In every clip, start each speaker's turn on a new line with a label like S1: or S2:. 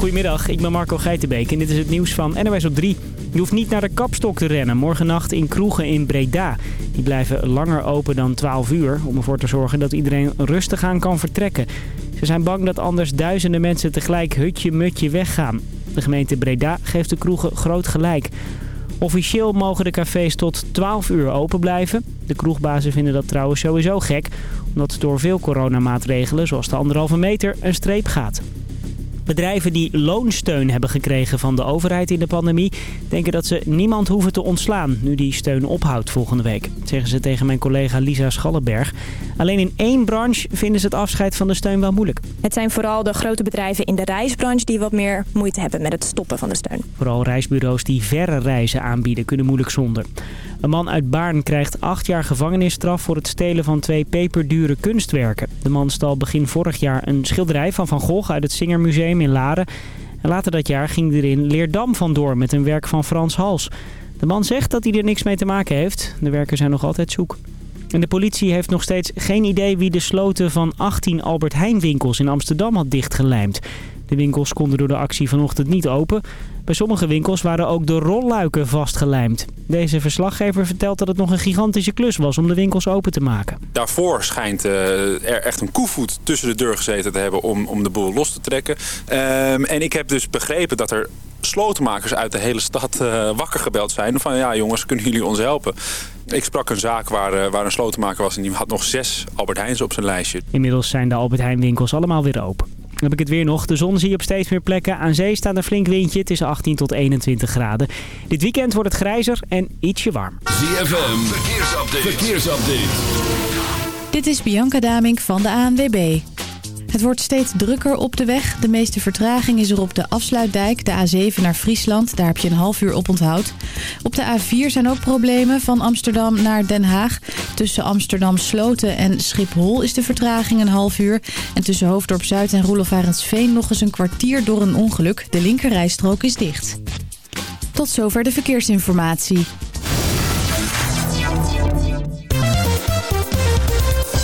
S1: Goedemiddag, ik ben Marco Geitenbeek en dit is het nieuws van NOS op 3. Je hoeft niet naar de kapstok te rennen morgennacht in kroegen in Breda. Die blijven langer open dan 12 uur om ervoor te zorgen dat iedereen rustig aan kan vertrekken. Ze zijn bang dat anders duizenden mensen tegelijk hutje-mutje weggaan. De gemeente Breda geeft de kroegen groot gelijk. Officieel mogen de cafés tot 12 uur open blijven. De kroegbazen vinden dat trouwens sowieso gek, omdat door veel coronamaatregelen, zoals de anderhalve meter, een streep gaat. Bedrijven die loonsteun hebben gekregen van de overheid in de pandemie... denken dat ze niemand hoeven te ontslaan nu die steun ophoudt volgende week. zeggen ze tegen mijn collega Lisa Schallenberg. Alleen in één branche vinden ze het afscheid van de steun wel moeilijk.
S2: Het zijn vooral de grote bedrijven in de reisbranche die wat meer moeite hebben met het stoppen van de steun.
S1: Vooral reisbureaus die verre reizen aanbieden kunnen moeilijk zonder. Een man uit Baarn krijgt acht jaar gevangenisstraf voor het stelen van twee peperdure kunstwerken. De man stal begin vorig jaar een schilderij van Van Gogh uit het Singermuseum in Laren. En later dat jaar ging er in Leerdam vandoor met een werk van Frans Hals. De man zegt dat hij er niks mee te maken heeft. De werken zijn nog altijd zoek. En de politie heeft nog steeds geen idee wie de sloten van 18 Albert Heijn winkels in Amsterdam had dichtgelijmd. De winkels konden door de actie vanochtend niet open. Bij sommige winkels waren ook de rolluiken vastgelijmd. Deze verslaggever vertelt dat het nog een gigantische klus was om de winkels open te maken.
S3: Daarvoor schijnt uh, er echt een koevoet tussen de deur gezeten te hebben om, om de boel los te trekken. Um, en ik heb dus begrepen dat er slotenmakers uit de hele stad uh, wakker gebeld zijn. Van ja jongens, kunnen jullie ons helpen? Ik sprak een zaak waar, uh, waar een slotenmaker was en die had nog zes Albert Heijns op zijn lijstje.
S1: Inmiddels zijn de Albert Heijn winkels allemaal weer open. Dan heb ik het weer nog. De zon zie je op steeds meer plekken. Aan zee staat een flink windje. Het is 18 tot 21 graden. Dit weekend wordt het grijzer en ietsje warm.
S4: ZFM, verkeersupdate. verkeersupdate.
S5: Dit is Bianca Damink van de ANWB. Het wordt steeds drukker op de weg. De meeste vertraging is er op de afsluitdijk, de A7 naar Friesland. Daar heb je een half uur op onthoud. Op de A4 zijn ook problemen van Amsterdam naar Den Haag. Tussen Amsterdam Sloten en Schiphol is de vertraging een half uur. En tussen Hoofddorp Zuid en Roelof nog eens een kwartier door een ongeluk. De linkerrijstrook is dicht. Tot zover de verkeersinformatie.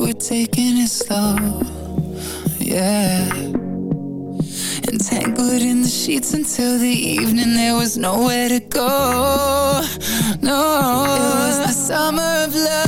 S6: were taking it slow, yeah. Entangled in the sheets until the evening, there was nowhere to go. No, it was the summer of love.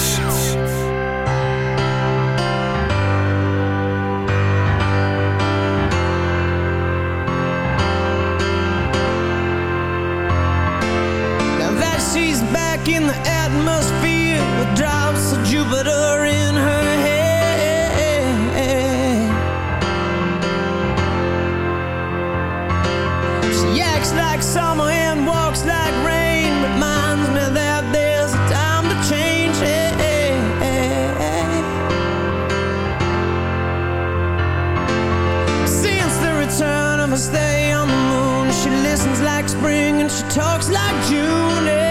S7: like spring and she talks like June.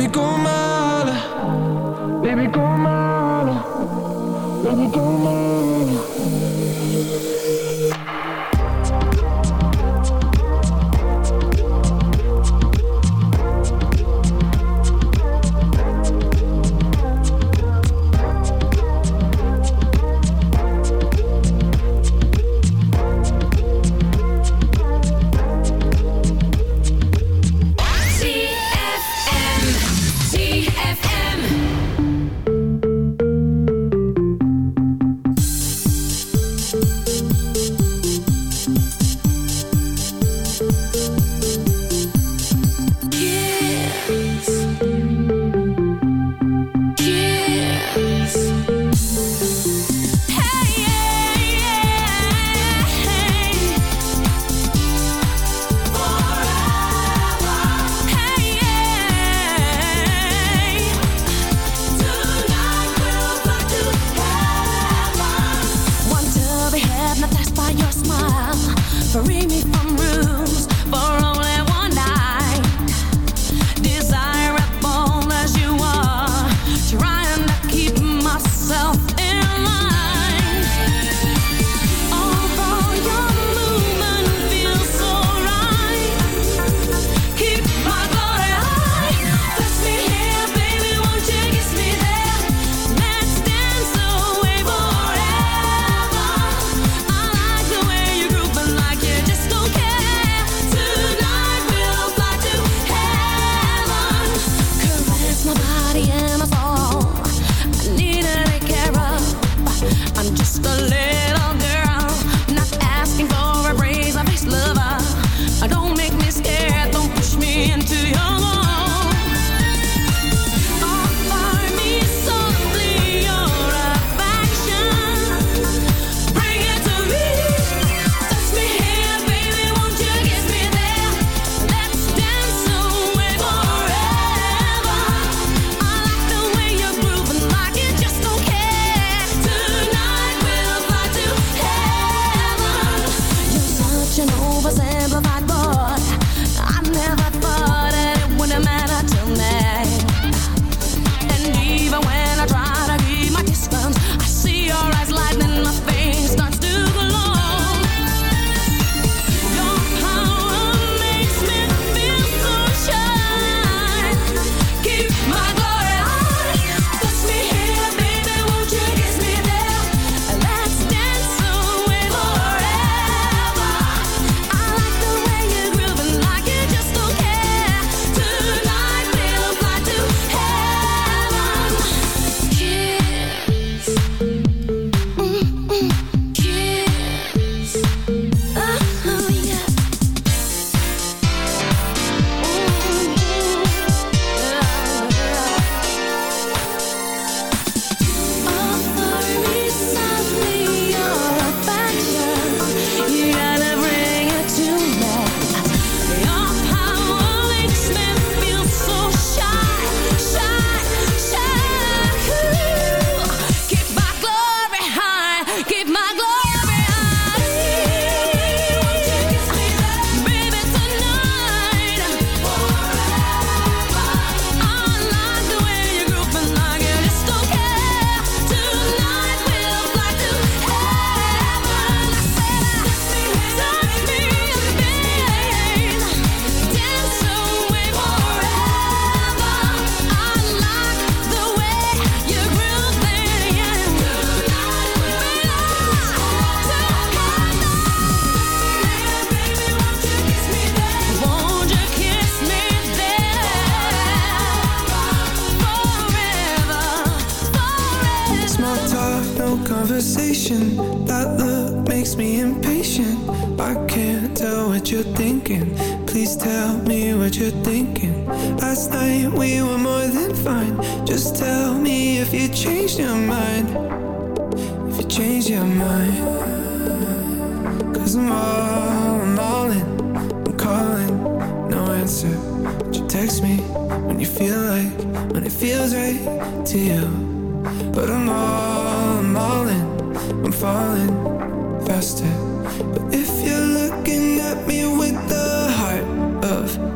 S4: baby,
S8: come on.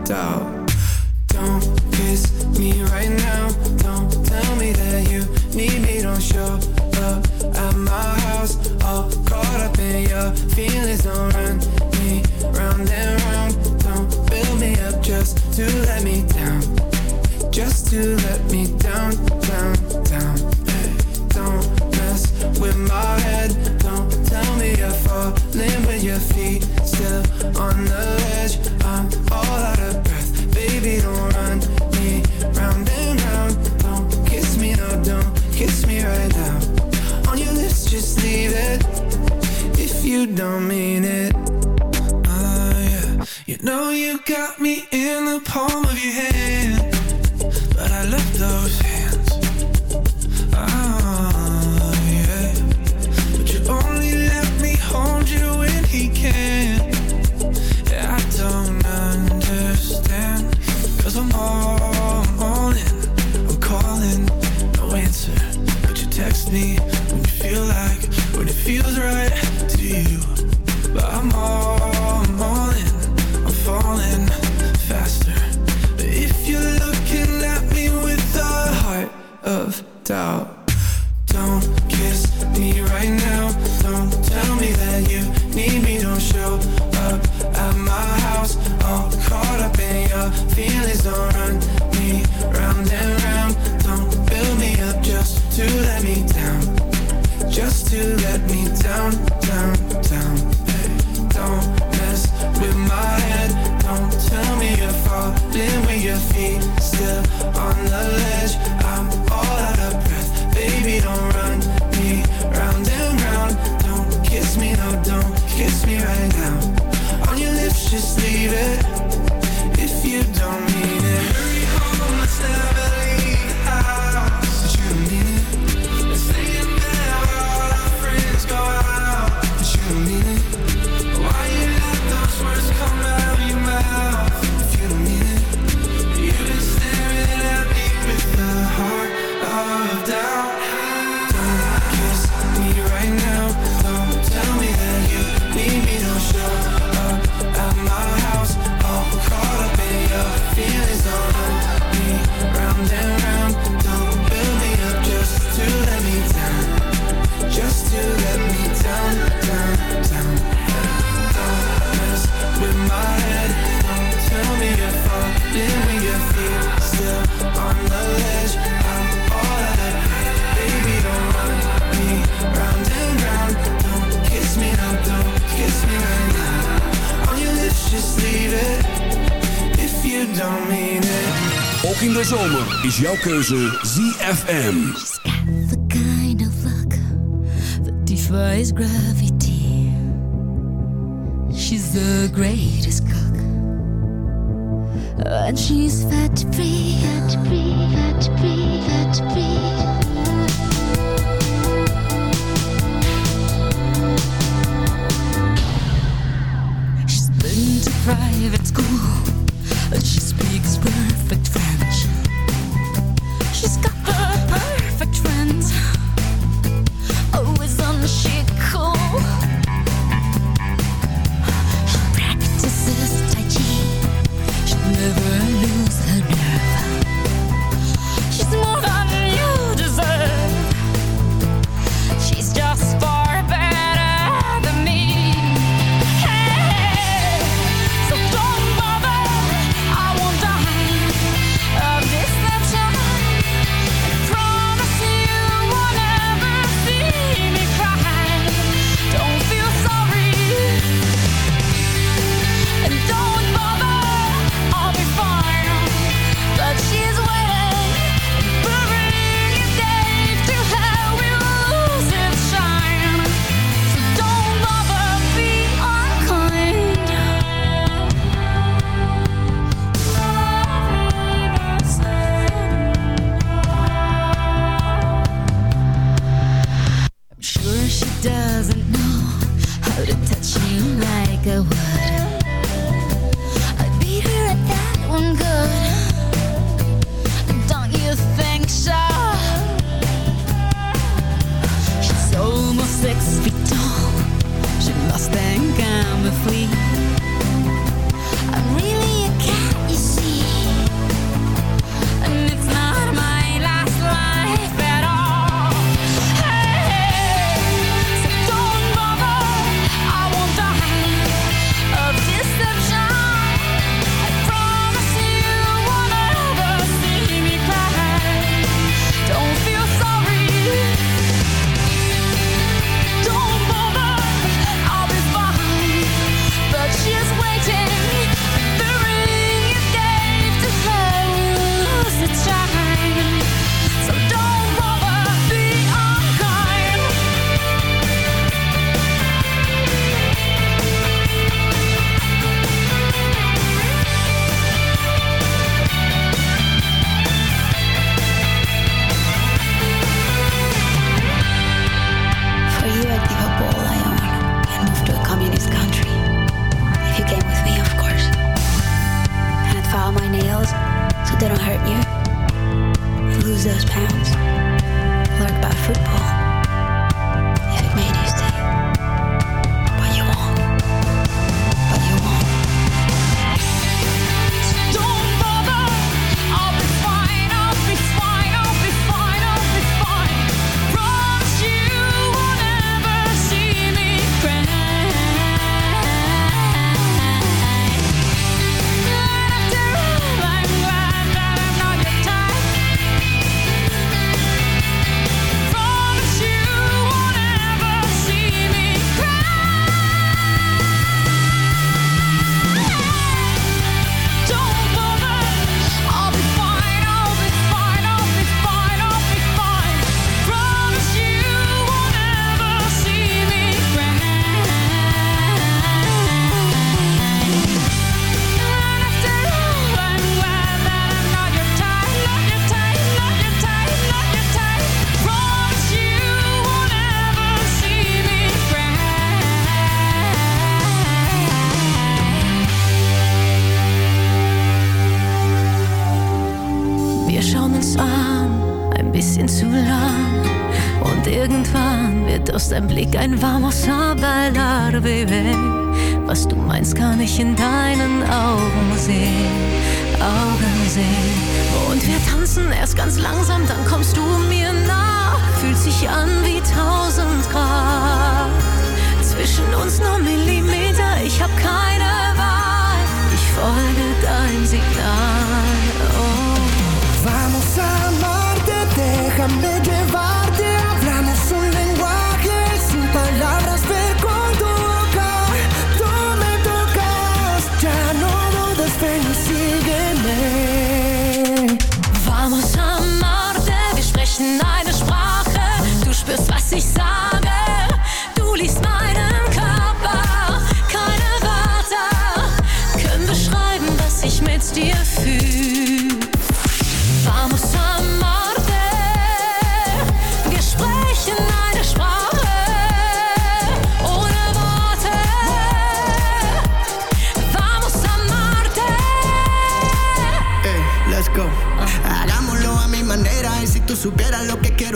S4: Doubt, is jouw keuze ZFM.
S9: sehen. Und wir tanzen erst ganz langsam, dann kommst du mir nah. Fühlt sich an wie tausend Grad. Zwischen uns nur Millimeter, ich hab keine Wahl. Ich folge dein Signal. Oh.
S10: Vamos a amarte, déjame llevarte.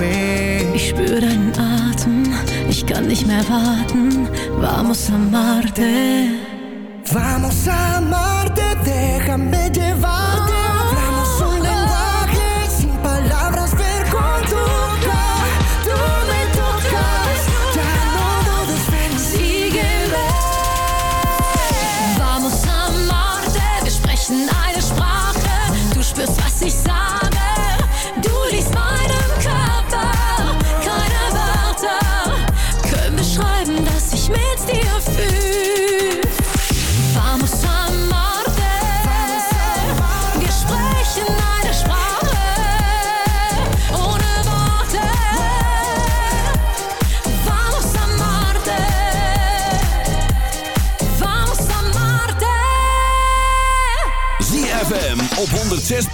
S9: Weh. Ich spür deinen Atem, ich kann nicht mehr warten. Vamos a amarte.
S10: Vamos a amarte.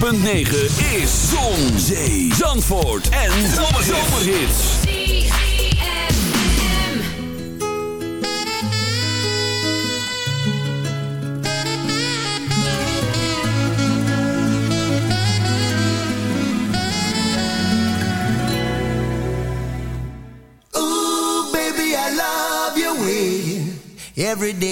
S11: 106.9 is Zon, Zee, Zandvoort en Zomerhits.
S10: Every day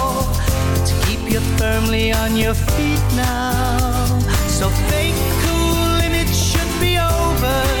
S11: firmly on your feet now. So fake cool and it should be over.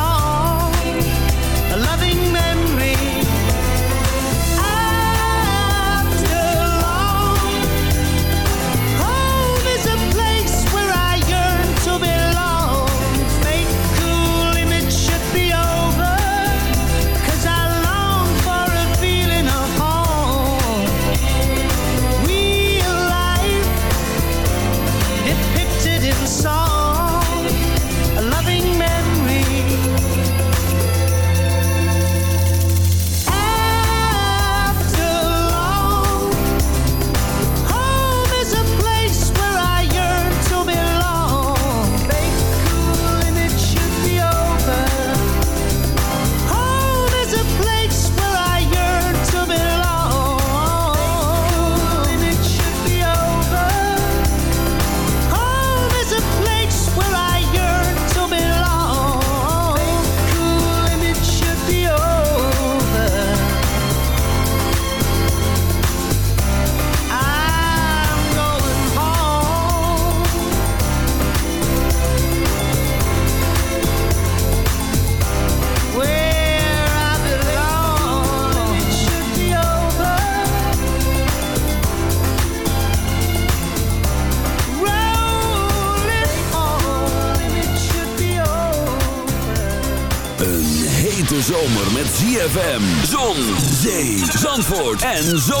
S12: en
S11: zo.